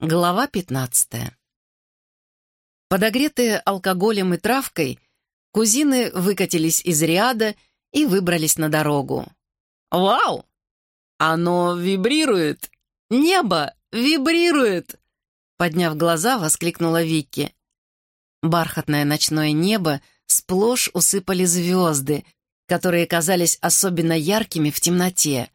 Глава 15 Подогретые алкоголем и травкой, кузины выкатились из ряда и выбрались на дорогу. «Вау! Оно вибрирует! Небо вибрирует!» Подняв глаза, воскликнула Вики. Бархатное ночное небо сплошь усыпали звезды, которые казались особенно яркими в темноте.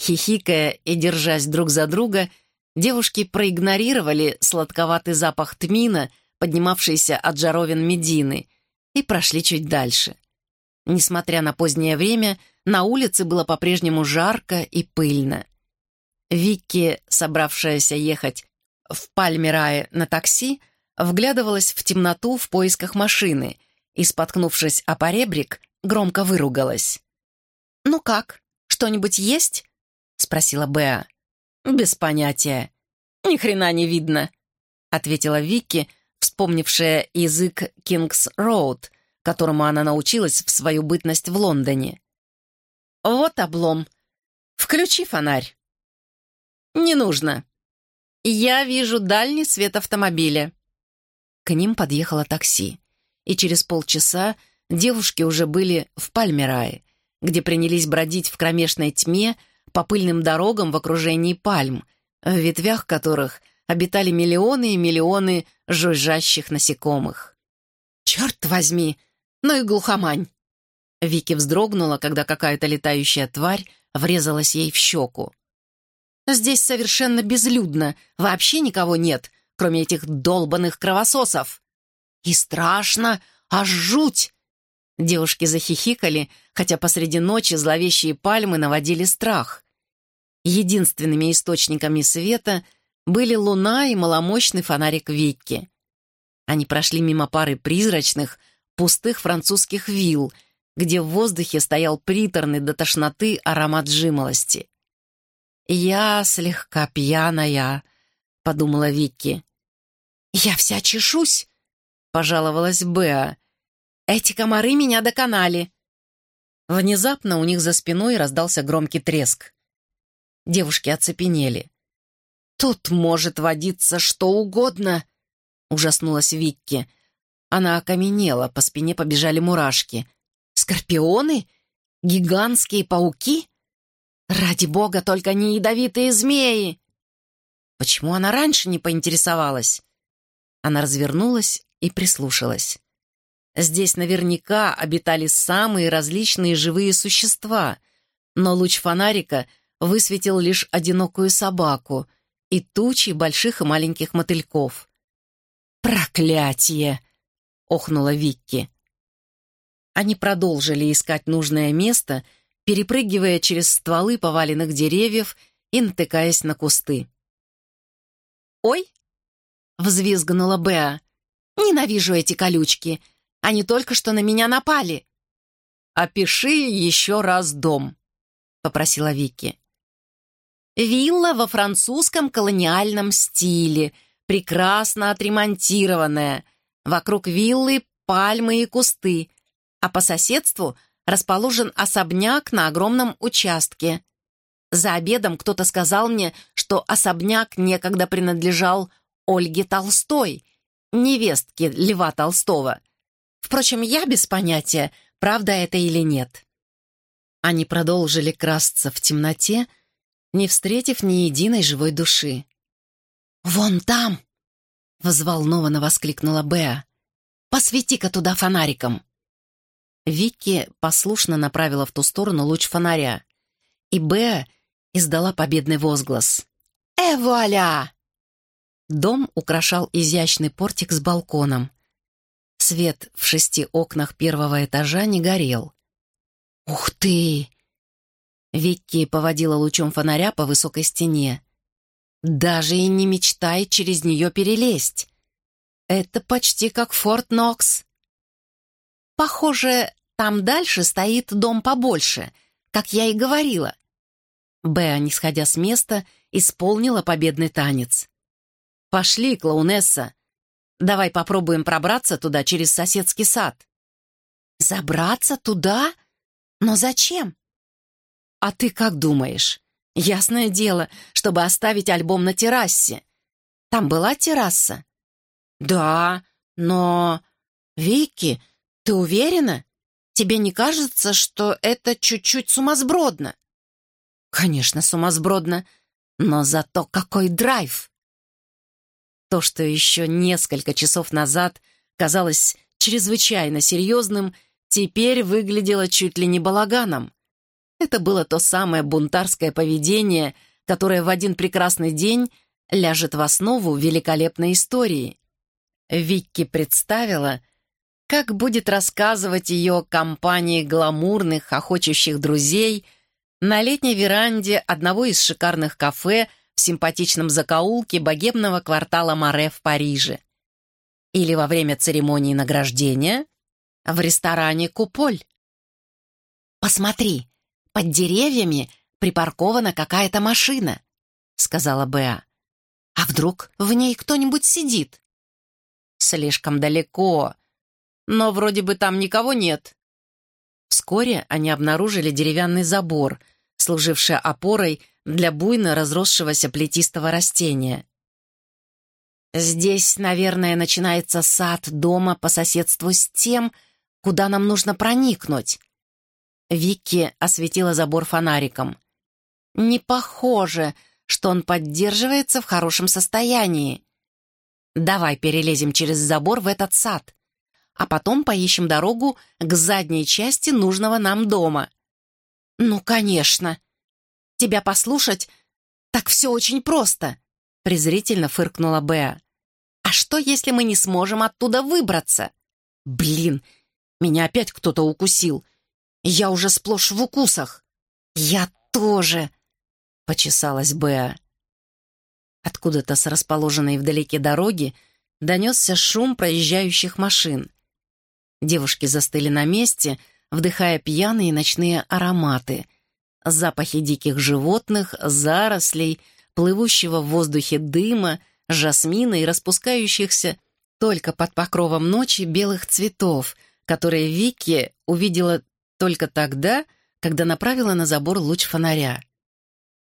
Хихикая и держась друг за друга, девушки проигнорировали сладковатый запах тмина, поднимавшийся от жаровин Медины, и прошли чуть дальше. Несмотря на позднее время, на улице было по-прежнему жарко и пыльно. Вики, собравшаяся ехать в Пальмирае на такси, вглядывалась в темноту в поисках машины и, споткнувшись о поребрик, громко выругалась. «Ну как, что-нибудь есть?» — спросила Беа. «Без понятия. Ни хрена не видно», — ответила Вики, вспомнившая язык Кингс Роуд, которому она научилась в свою бытность в Лондоне. «Вот облом. Включи фонарь». «Не нужно. Я вижу дальний свет автомобиля». К ним подъехало такси, и через полчаса девушки уже были в Пальмерае, где принялись бродить в кромешной тьме по пыльным дорогам в окружении пальм, в ветвях которых обитали миллионы и миллионы жужжащих насекомых. «Черт возьми! Ну и глухомань!» Вики вздрогнула, когда какая-то летающая тварь врезалась ей в щеку. «Здесь совершенно безлюдно, вообще никого нет, кроме этих долбанных кровососов. И страшно, аж жуть!» Девушки захихикали, хотя посреди ночи зловещие пальмы наводили страх. Единственными источниками света были луна и маломощный фонарик Викки. Они прошли мимо пары призрачных, пустых французских вилл, где в воздухе стоял приторный до тошноты аромат жимолости. «Я слегка пьяная», — подумала Викки. «Я вся чешусь», — пожаловалась Беа. «Эти комары меня доконали». Внезапно у них за спиной раздался громкий треск. Девушки оцепенели. «Тут может водиться что угодно», — ужаснулась Викки. Она окаменела, по спине побежали мурашки. «Скорпионы? Гигантские пауки? Ради бога, только не ядовитые змеи!» Почему она раньше не поинтересовалась? Она развернулась и прислушалась. Здесь наверняка обитали самые различные живые существа, но луч фонарика высветил лишь одинокую собаку и тучи больших и маленьких мотыльков. «Проклятие!» — охнула Викки. Они продолжили искать нужное место, перепрыгивая через стволы поваленных деревьев и натыкаясь на кусты. «Ой!» — взвизгнула Беа. «Ненавижу эти колючки! Они только что на меня напали!» «Опиши еще раз дом», — попросила Вики. Вилла во французском колониальном стиле, прекрасно отремонтированная. Вокруг виллы пальмы и кусты, а по соседству расположен особняк на огромном участке. За обедом кто-то сказал мне, что особняк некогда принадлежал Ольге Толстой, невестке Льва Толстого. Впрочем, я без понятия, правда это или нет. Они продолжили красться в темноте, не встретив ни единой живой души. «Вон там!» — взволнованно воскликнула Беа. «Посвети-ка туда фонариком!» Вики послушно направила в ту сторону луч фонаря, и Беа издала победный возглас. «Э, вуаля!» Дом украшал изящный портик с балконом. Свет в шести окнах первого этажа не горел. «Ух ты!» Викки поводила лучом фонаря по высокой стене. «Даже и не мечтай через нее перелезть. Это почти как Форт Нокс». «Похоже, там дальше стоит дом побольше, как я и говорила». Беа, не сходя с места, исполнила победный танец. «Пошли, клоунесса. Давай попробуем пробраться туда через соседский сад». «Забраться туда? Но зачем?» «А ты как думаешь? Ясное дело, чтобы оставить альбом на террасе. Там была терраса?» «Да, но...» «Вики, ты уверена? Тебе не кажется, что это чуть-чуть сумасбродно?» «Конечно, сумасбродно, но зато какой драйв!» То, что еще несколько часов назад казалось чрезвычайно серьезным, теперь выглядело чуть ли не балаганом. Это было то самое бунтарское поведение, которое в один прекрасный день ляжет в основу великолепной истории. Викки представила, как будет рассказывать ее компании гламурных, хохочущих друзей на летней веранде одного из шикарных кафе в симпатичном закоулке богемного квартала Море в Париже. Или во время церемонии награждения в ресторане «Куполь». «Посмотри, под деревьями припаркована какая-то машина», — сказала Беа. «А вдруг в ней кто-нибудь сидит?» «Слишком далеко, но вроде бы там никого нет». Вскоре они обнаружили деревянный забор, служивший опорой для буйно разросшегося плетистого растения. «Здесь, наверное, начинается сад дома по соседству с тем, куда нам нужно проникнуть». Вики осветила забор фонариком. «Не похоже, что он поддерживается в хорошем состоянии. Давай перелезем через забор в этот сад, а потом поищем дорогу к задней части нужного нам дома». «Ну, конечно. Тебя послушать, так все очень просто», — презрительно фыркнула Беа. «А что, если мы не сможем оттуда выбраться?» «Блин, меня опять кто-то укусил. Я уже сплошь в укусах». «Я тоже», — почесалась Беа. Откуда-то с расположенной вдалеке дороги донесся шум проезжающих машин. Девушки застыли на месте, вдыхая пьяные ночные ароматы. Запахи диких животных, зарослей, плывущего в воздухе дыма, жасмина и распускающихся только под покровом ночи белых цветов, которые Вики увидела только тогда, когда направила на забор луч фонаря.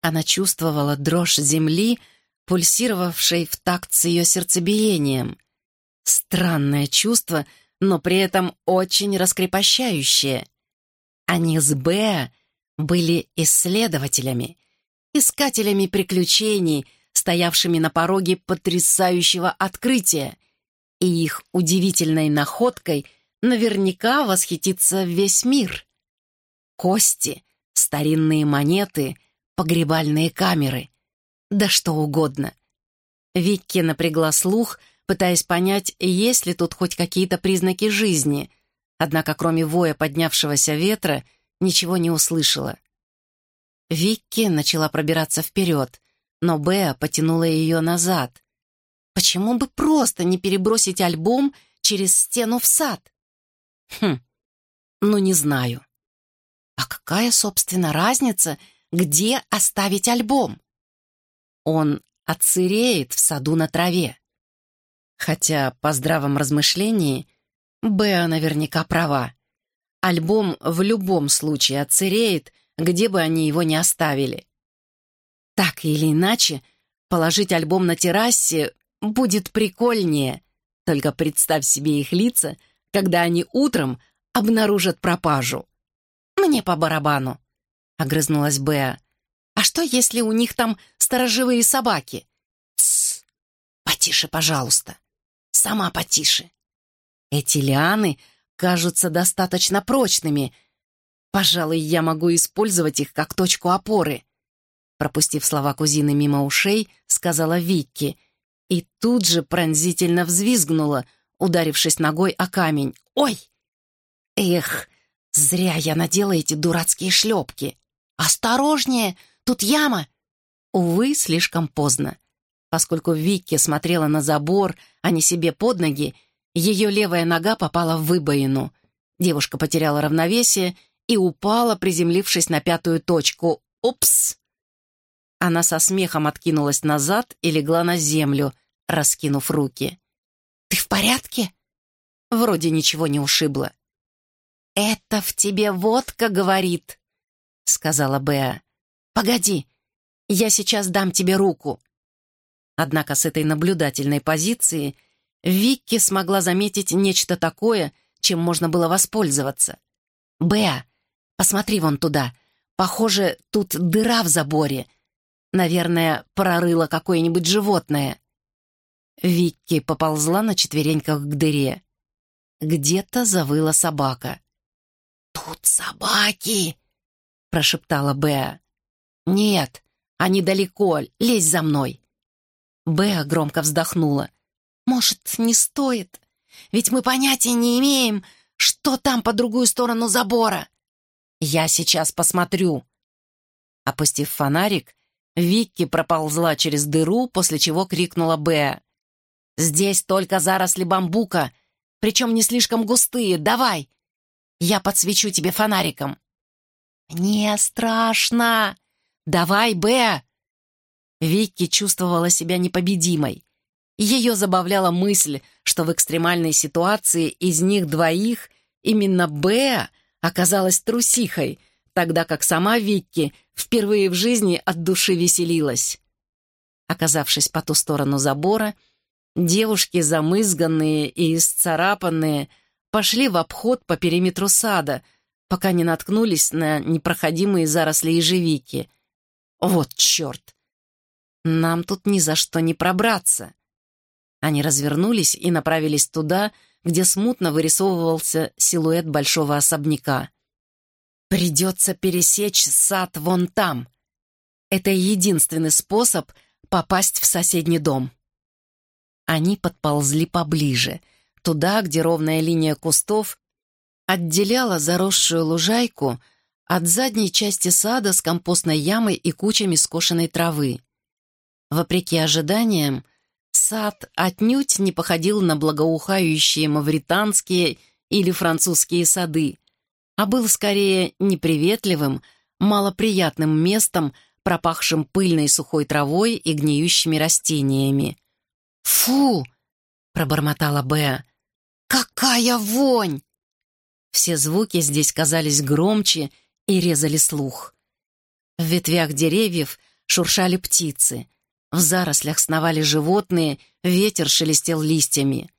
Она чувствовала дрожь земли, пульсировавшей в такт с ее сердцебиением. Странное чувство, но при этом очень раскрепощающее. Они с Беа были исследователями, искателями приключений, стоявшими на пороге потрясающего открытия, и их удивительной находкой наверняка восхитится весь мир. Кости, старинные монеты, погребальные камеры. Да что угодно. Викки напрягла слух, пытаясь понять, есть ли тут хоть какие-то признаки жизни, однако кроме воя поднявшегося ветра ничего не услышала. Викки начала пробираться вперед, но Беа потянула ее назад. Почему бы просто не перебросить альбом через стену в сад? Хм, ну не знаю. А какая, собственно, разница, где оставить альбом? Он отсыреет в саду на траве. Хотя, по здравом размышлении, Беа наверняка права. Альбом в любом случае отсыреет, где бы они его не оставили. Так или иначе, положить альбом на террасе будет прикольнее. Только представь себе их лица, когда они утром обнаружат пропажу. «Мне по барабану», — огрызнулась Беа. «А что, если у них там сторожевые собаки?» «Тссс! Потише, пожалуйста. Сама потише. Эти лианы кажутся достаточно прочными. Пожалуй, я могу использовать их как точку опоры пропустив слова кузины мимо ушей, сказала Викки. И тут же пронзительно взвизгнула, ударившись ногой о камень. «Ой! Эх, зря я надела эти дурацкие шлепки! Осторожнее! Тут яма!» Увы, слишком поздно. Поскольку Викки смотрела на забор, а не себе под ноги, ее левая нога попала в выбоину. Девушка потеряла равновесие и упала, приземлившись на пятую точку. «Упс!» Она со смехом откинулась назад и легла на землю, раскинув руки. «Ты в порядке?» Вроде ничего не ушибло. «Это в тебе водка говорит», — сказала Беа. «Погоди, я сейчас дам тебе руку». Однако с этой наблюдательной позиции Викки смогла заметить нечто такое, чем можно было воспользоваться. «Беа, посмотри вон туда. Похоже, тут дыра в заборе. Наверное, прорыло какое-нибудь животное». Викки поползла на четвереньках к дыре. Где-то завыла собака. «Тут собаки!» — прошептала Беа. «Нет, они далеко, лезь за мной!» Беа громко вздохнула. «Может, не стоит? Ведь мы понятия не имеем, что там по другую сторону забора!» «Я сейчас посмотрю!» Опустив фонарик, Викки проползла через дыру, после чего крикнула Беа. «Здесь только заросли бамбука, причем не слишком густые. Давай! Я подсвечу тебе фонариком!» «Мне страшно! Давай, Беа!» Викки чувствовала себя непобедимой. Ее забавляла мысль, что в экстремальной ситуации из них двоих именно Беа оказалась трусихой, тогда как сама Викки впервые в жизни от души веселилась. Оказавшись по ту сторону забора, девушки, замызганные и исцарапанные, пошли в обход по периметру сада, пока не наткнулись на непроходимые заросли ежевики. Вот черт! Нам тут ни за что не пробраться. Они развернулись и направились туда, где смутно вырисовывался силуэт большого особняка. Придется пересечь сад вон там. Это единственный способ попасть в соседний дом. Они подползли поближе, туда, где ровная линия кустов отделяла заросшую лужайку от задней части сада с компостной ямой и кучами скошенной травы. Вопреки ожиданиям, сад отнюдь не походил на благоухающие мавританские или французские сады, а был скорее неприветливым, малоприятным местом, пропахшим пыльной сухой травой и гниющими растениями. «Фу!» — пробормотала Беа. «Какая вонь!» Все звуки здесь казались громче и резали слух. В ветвях деревьев шуршали птицы — в зарослях сновали животные, ветер шелестел листьями.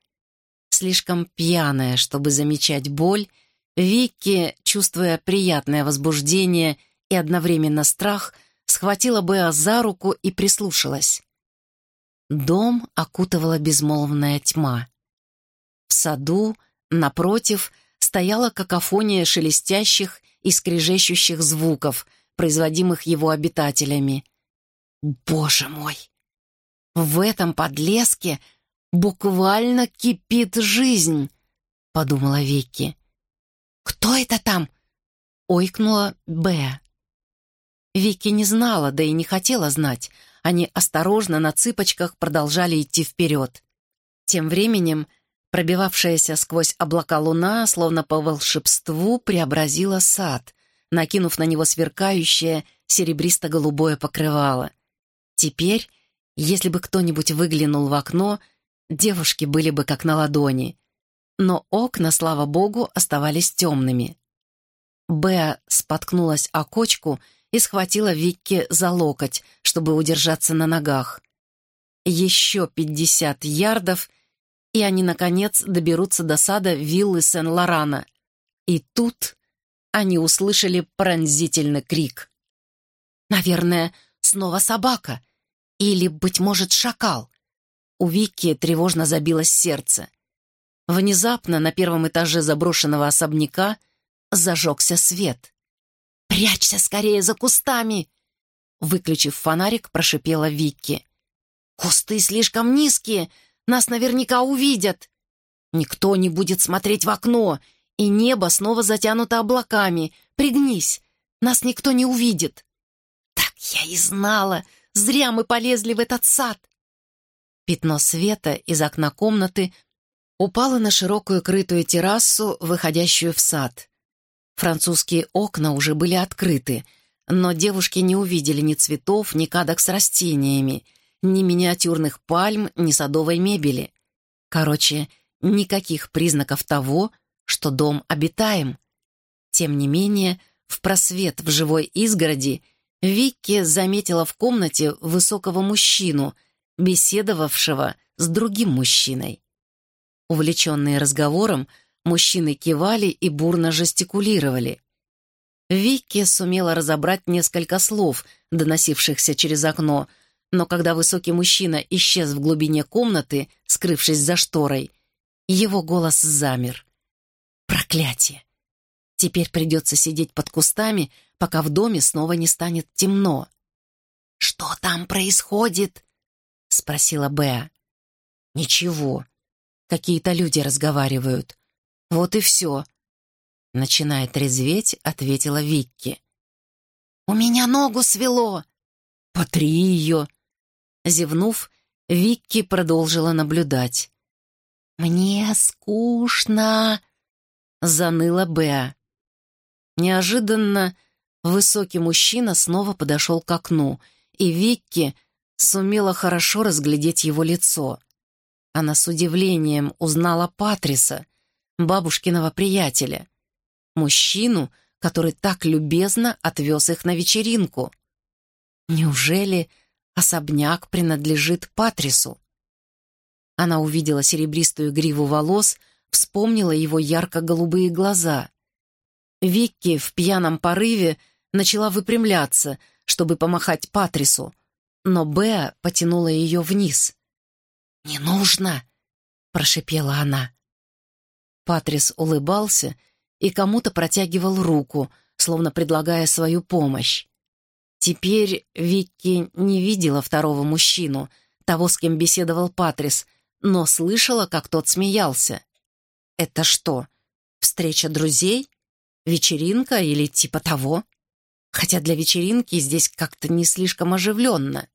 Слишком пьяная, чтобы замечать боль, Викки, чувствуя приятное возбуждение и одновременно страх, схватила Беа за руку и прислушалась. Дом окутывала безмолвная тьма. В саду, напротив, стояла какофония шелестящих и скрежещущих звуков, производимых его обитателями — Боже мой! В этом подлеске буквально кипит жизнь, подумала Вики. Кто это там? ойкнула Б. Вики не знала, да и не хотела знать. Они осторожно на цыпочках продолжали идти вперед. Тем временем пробивавшаяся сквозь облака луна, словно по волшебству, преобразила сад, накинув на него сверкающее серебристо-голубое покрывало. Теперь, если бы кто-нибудь выглянул в окно, девушки были бы как на ладони. Но окна, слава богу, оставались темными. Беа споткнулась о кочку и схватила Викки за локоть, чтобы удержаться на ногах. Еще пятьдесят ярдов, и они, наконец, доберутся до сада виллы Сен-Лорана. И тут они услышали пронзительный крик. «Наверное, снова собака», или, быть может, шакал. У Вики тревожно забилось сердце. Внезапно на первом этаже заброшенного особняка зажегся свет. «Прячься скорее за кустами!» Выключив фонарик, прошипела Вики. «Кусты слишком низкие, нас наверняка увидят. Никто не будет смотреть в окно, и небо снова затянуто облаками. Пригнись, нас никто не увидит». «Так я и знала!» Зря мы полезли в этот сад!» Пятно света из окна комнаты упало на широкую крытую террасу, выходящую в сад. Французские окна уже были открыты, но девушки не увидели ни цветов, ни кадок с растениями, ни миниатюрных пальм, ни садовой мебели. Короче, никаких признаков того, что дом обитаем. Тем не менее, в просвет в живой изгороди — Викки заметила в комнате высокого мужчину, беседовавшего с другим мужчиной. Увлеченные разговором, мужчины кивали и бурно жестикулировали. Вики сумела разобрать несколько слов, доносившихся через окно, но когда высокий мужчина исчез в глубине комнаты, скрывшись за шторой, его голос замер. «Проклятие! Теперь придется сидеть под кустами, пока в доме снова не станет темно». «Что там происходит?» — спросила Беа. «Ничего. Какие-то люди разговаривают. Вот и все». Начиная трезветь, ответила Викки. «У меня ногу свело!» «Потри ее!» Зевнув, Викки продолжила наблюдать. «Мне скучно!» — заныла Беа. Неожиданно высокий мужчина снова подошел к окну, и Викки сумела хорошо разглядеть его лицо. Она с удивлением узнала Патриса, бабушкиного приятеля, мужчину, который так любезно отвез их на вечеринку. Неужели особняк принадлежит Патрису? Она увидела серебристую гриву волос, вспомнила его ярко-голубые глаза. Викки в пьяном порыве начала выпрямляться, чтобы помахать Патрису, но Беа потянула ее вниз. «Не нужно!» — прошипела она. Патрис улыбался и кому-то протягивал руку, словно предлагая свою помощь. Теперь Викки не видела второго мужчину, того, с кем беседовал Патрис, но слышала, как тот смеялся. «Это что, встреча друзей? Вечеринка или типа того?» Хотя для вечеринки здесь как-то не слишком оживленно.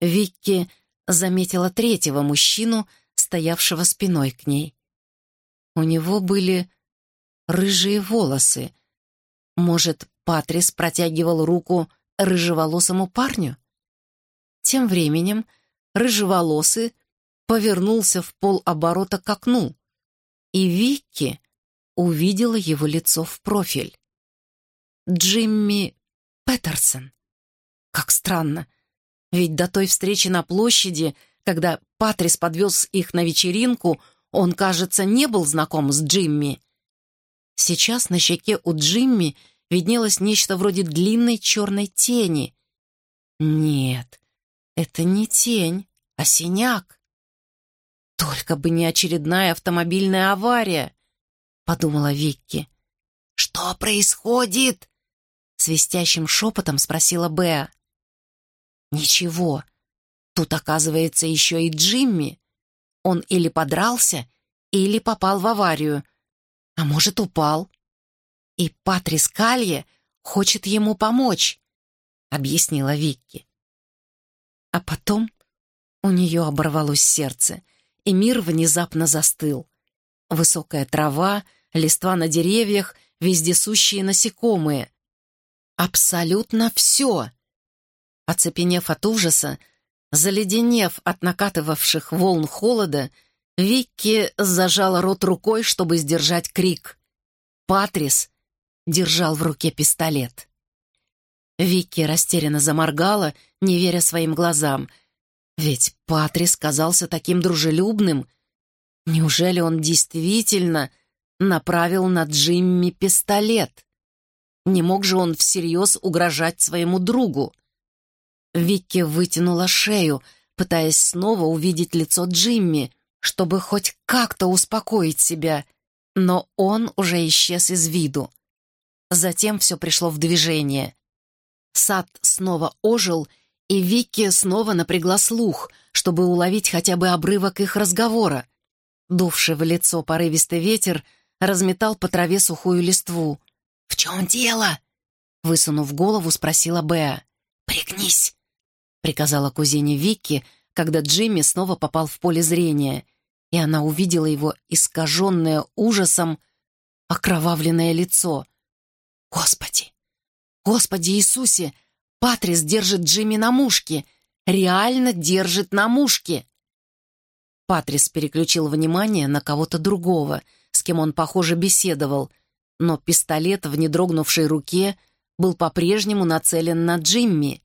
Викки заметила третьего мужчину, стоявшего спиной к ней. У него были рыжие волосы. Может, Патрис протягивал руку рыжеволосому парню? Тем временем рыжеволосый повернулся в полоборота к окну, и Викки увидела его лицо в профиль. Джимми Петерсон. Как странно, ведь до той встречи на площади, когда Патрис подвез их на вечеринку, он, кажется, не был знаком с Джимми. Сейчас на щеке у Джимми виднелось нечто вроде длинной черной тени. Нет, это не тень, а синяк. Только бы не очередная автомобильная авария, подумала Викки. Что происходит? Свистящим шепотом спросила Беа. Ничего. Тут, оказывается, еще и Джимми. Он или подрался, или попал в аварию, а может, упал. И Патрис Калье хочет ему помочь, объяснила Викки. А потом у нее оборвалось сердце, и мир внезапно застыл. Высокая трава, листва на деревьях, вездесущие насекомые. Абсолютно все. Оцепенев от ужаса, заледенев от накатывавших волн холода, Викки зажала рот рукой, чтобы сдержать крик. Патрис держал в руке пистолет. Викки растерянно заморгала, не веря своим глазам. Ведь Патрис казался таким дружелюбным. Неужели он действительно направил на Джимми пистолет? Не мог же он всерьез угрожать своему другу? Викки вытянула шею, пытаясь снова увидеть лицо Джимми, чтобы хоть как-то успокоить себя, но он уже исчез из виду. Затем все пришло в движение. Сад снова ожил, и Викки снова напрягла слух, чтобы уловить хотя бы обрывок их разговора. Дувший в лицо порывистый ветер разметал по траве сухую листву. «В чем дело?» — высунув голову, спросила Беа. «Пригнись!» — приказала кузине Викки, когда Джимми снова попал в поле зрения, и она увидела его искаженное ужасом окровавленное лицо. «Господи! Господи Иисусе! Патрис держит Джимми на мушке! Реально держит на мушке!» Патрис переключил внимание на кого-то другого, с кем он, похоже, беседовал, но пистолет в недрогнувшей руке был по-прежнему нацелен на Джимми.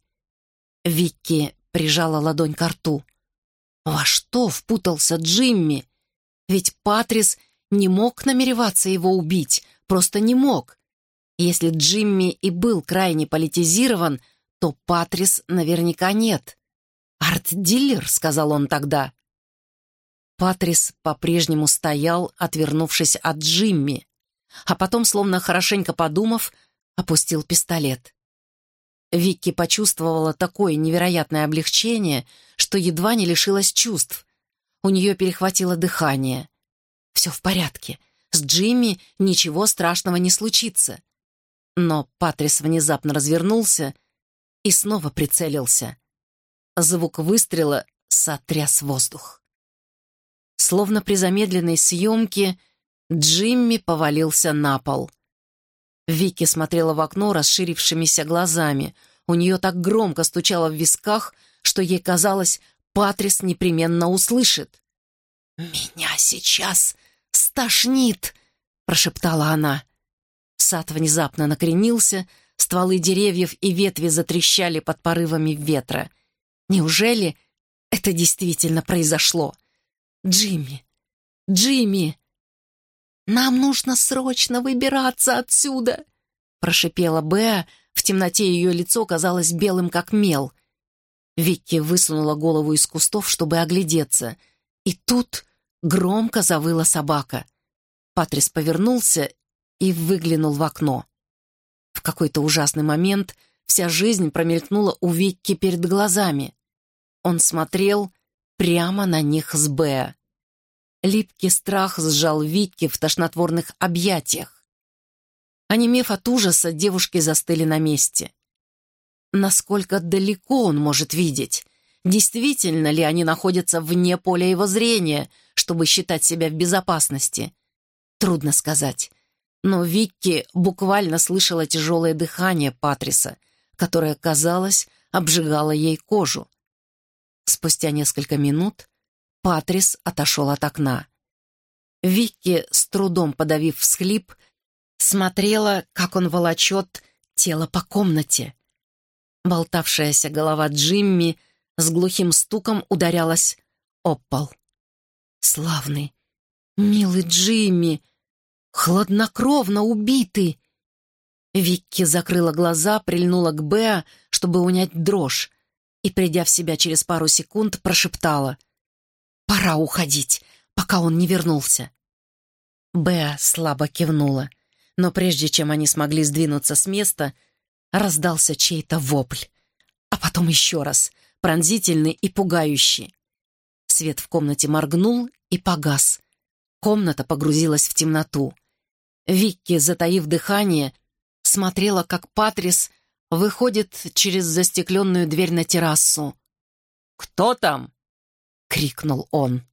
Викки прижала ладонь к рту. Во что впутался Джимми? Ведь Патрис не мог намереваться его убить, просто не мог. Если Джимми и был крайне политизирован, то Патрис наверняка нет. «Арт-дилер», — сказал он тогда. Патрис по-прежнему стоял, отвернувшись от Джимми, а потом, словно хорошенько подумав, опустил пистолет. Викки почувствовала такое невероятное облегчение, что едва не лишилась чувств. У нее перехватило дыхание. «Все в порядке. С Джимми ничего страшного не случится». Но Патрис внезапно развернулся и снова прицелился. Звук выстрела сотряс воздух. Словно при замедленной съемке Джимми повалился на пол. Вики смотрела в окно расширившимися глазами. У нее так громко стучало в висках, что ей казалось, Патрис непременно услышит. «Меня сейчас стошнит!» — прошептала она. Сад внезапно накренился, стволы деревьев и ветви затрещали под порывами ветра. Неужели это действительно произошло? «Джимми! Джимми!» «Нам нужно срочно выбираться отсюда!» Прошипела Беа, в темноте ее лицо казалось белым, как мел. Викки высунула голову из кустов, чтобы оглядеться. И тут громко завыла собака. Патрис повернулся и выглянул в окно. В какой-то ужасный момент вся жизнь промелькнула у Викки перед глазами. Он смотрел прямо на них с Беа. Липкий страх сжал Викки в тошнотворных объятиях. Онемев от ужаса, девушки застыли на месте. Насколько далеко он может видеть? Действительно ли они находятся вне поля его зрения, чтобы считать себя в безопасности? Трудно сказать. Но Викки буквально слышала тяжелое дыхание Патриса, которое, казалось, обжигало ей кожу. Спустя несколько минут Патрис отошел от окна. Викки, с трудом подавив всхлип, смотрела, как он волочет тело по комнате. Болтавшаяся голова Джимми с глухим стуком ударялась об пол. «Славный, милый Джимми, хладнокровно убитый!» Викки закрыла глаза, прильнула к Беа, чтобы унять дрожь, и, придя в себя через пару секунд, прошептала. «Пора уходить, пока он не вернулся». Беа слабо кивнула, но прежде чем они смогли сдвинуться с места, раздался чей-то вопль. А потом еще раз, пронзительный и пугающий. Свет в комнате моргнул и погас. Комната погрузилась в темноту. Викки, затаив дыхание, смотрела, как Патрис выходит через застекленную дверь на террасу. «Кто там?» — крикнул он.